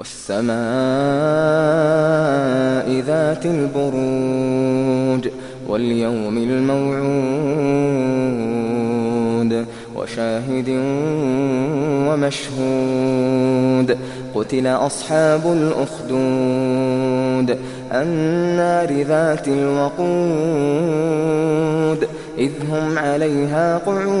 والسماء ذات البروج واليوم الموعود وشاهد ومشهود قتل أصحاب الأخدود النار ذات الوقود إذ هم عليها قعود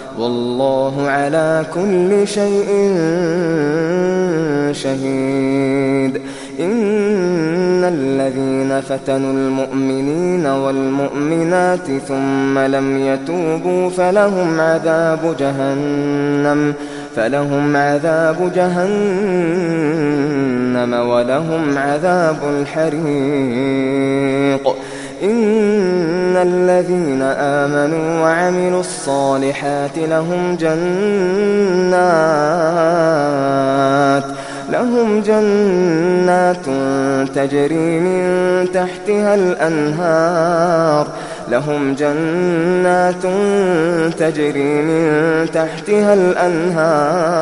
والله على كل شيء شهيد. إن الذين فتنوا المؤمنين والمؤمنات ثم لم يتوبوا فلهم عذاب جهنم فلهم عذاب جهنم ولهم عذاب الحريق. إن الذين آمنوا وعملوا الصالحات لهم جنات لهم جنات تجري من تحتها الأنهار لهم جنات تجري من تحتها الأنهار.